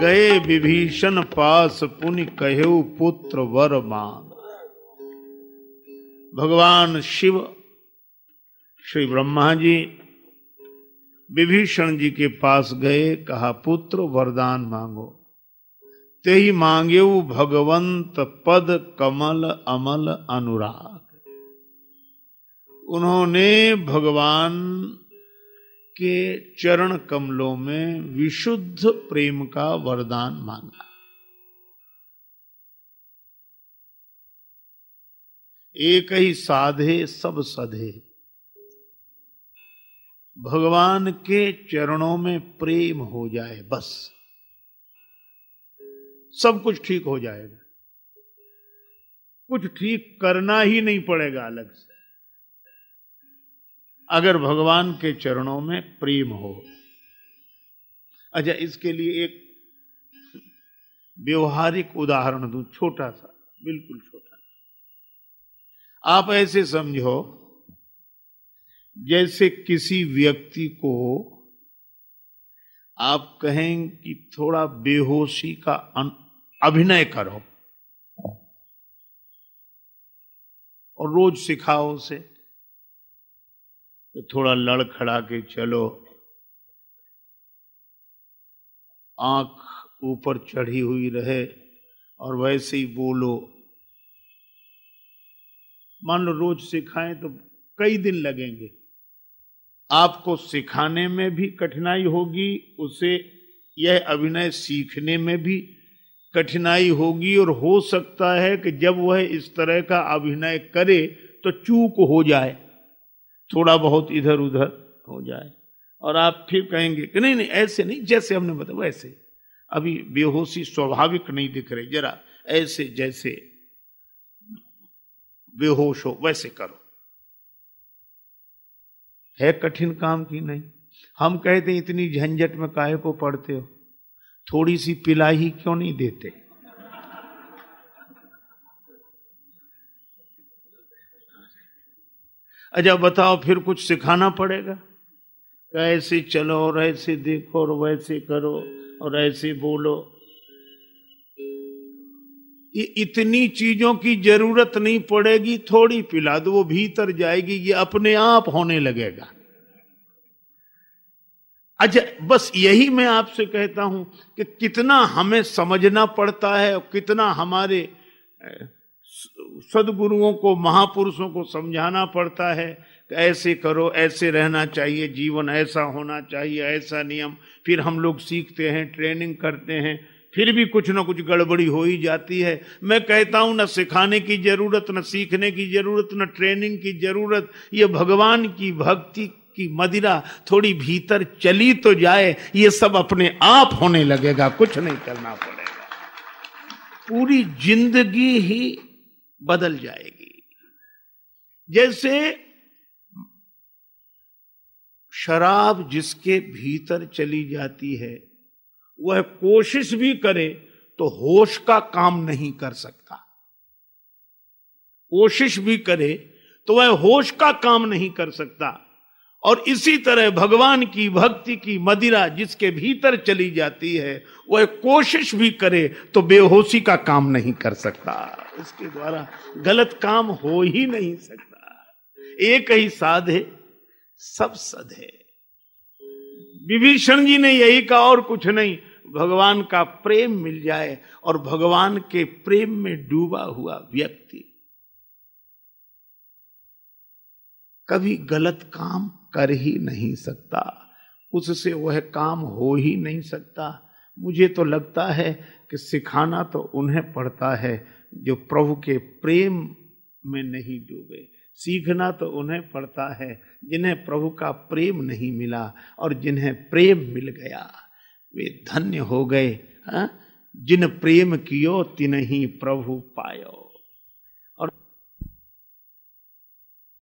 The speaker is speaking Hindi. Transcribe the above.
गए विभीषण पास पुनि कहे पुत्र वर मांग भगवान शिव, श्री ब्रह्मा जी, विभीषण जी के पास गए, कहा, पुत्र, वरदान मांगो। ते ही मांगे भगवंत पद कमल अमल अनुराग। उन्होंने भगवान के चरण कमलों में विशुद्ध प्रेम का वरदान मांगा। एक ही साधे सब सधे। भगवान के चरणों में प्रेम हो जाए बस। सब कुछ ठीक हो जाएगा। कुछ ठीक करना ही नहीं पड़ेगा अलग से। अगर भगवान के चरणों में प्रेम हो। अच्छा इसके लिए एक व्यवहारिक उदाहरण दू, छोटा सा, बिल्कुल छोटा। आप ऐसे समझो, जैसे किसी व्यक्ति को आप कहें कि थोड़ा बेहोशी का अभिनय करो और रोज सिखाओ उसे। तो थोड़ा लड़खड़ा के चलो। आँख ऊपर चढ़ी हुई रहे और वैसे ही बोलो, मान लो रोज सिखाएँ तो कई दिन लगेंगे। आपको सिखाने में भी कठिनाई होगी, उसे यह अभिनय सीखने में भी कठिनाई होगी और हो सकता है कि जब वह इस तरह का अभिनय करे तो चूक हो जाए। थोड़ा बहुत इधर उधर हो जाए। और आप फिर कहेंगे कि नहीं नहीं, ऐसे नहीं, जैसे हमने बताया, वैसे। अभी बेहोशी स्वाभाविक नहीं दिख रही, जरा ऐसे जैसे। बेहोश हो, वैसे करो। है कठिन काम की नहीं? हम कहते इतनी झंझट में काहे को पढ़ते हो? थोड़ी सी पिलाई क्यों नहीं देते? अच्छा बताओ, फिर कुछ सिखाना पड़ेगा? ऐसे चलो और ऐसे देखो और वैसे करो और ऐसे बोलो। ये इतनी चीज़ों की ज़रूरत नहीं पड़ेगी, थोड़ी पिला दो, वो भीतर जाएगी, ये अपने आप होने लगेगा। अच्छा बस यही मैं आपसे कहता हूँ कि कितना हमें समझना पड़ता है और कितना हमारे सदगुरुओं को, महापुरुषों को समझाना पड़ता है ऐसे करो, ऐसे रहना चाहिए, जीवन ऐसा होना चाहिए, ऐसा नियम। फिर हम लोग सीखते हैं, ट्रेनिंग करते हैं, फिर भी कुछ ना कुछ गड़बड़ी हो ही जाती है। मैं कहता हूँ, न सिखाने की ज़रूरत, न सीखने की ज़रूरत, न ट्रेनिंग की ज़रूरत, ये भगवान की भक्ति की मदिरा थोड़ी भीतर चली तो जाए, ये सब अपने आप होने लगेगा, कुछ नहीं करना पड़ेगा। पूरी ज़िंदगी ही बदल जाएगी। जैसे शराब जिसके भीतर चली जाती है, वह कोशिश भी करे तो होश का काम नहीं कर सकता। कोशिश भी करे तो वह होश का काम नहीं कर सकता। और इसी तरह भगवान की भक्ति की मदिरा जिसके भीतर चली जाती है, वह कोशिश भी करे तो बेहोशी का काम नहीं कर सकता। इसके द्वारा गलत काम हो ही नहीं सकता। एक ही साधे सब सधे विभीषण जी ने यही कहा, और कुछ नहीं, भगवान का प्रेम मिल जाए और भगवान के प्रेम में डूबा हुआ व्यक्ति कभी गलत काम कर ही नहीं सकता, उससे वह काम हो ही नहीं सकता। मुझे तो लगता है कि सिखाना तो उन्हें पड़ता है जो प्रभु के प्रेम में नहीं डूबे। सीखना तो उन्हें पड़ता है जिन्हें प्रभु का प्रेम नहीं मिला और जिन्हें प्रेम मिल गया। वे धन्य हो गए, हा? जिन प्रेम कियो तिन ही प्रभु पायो।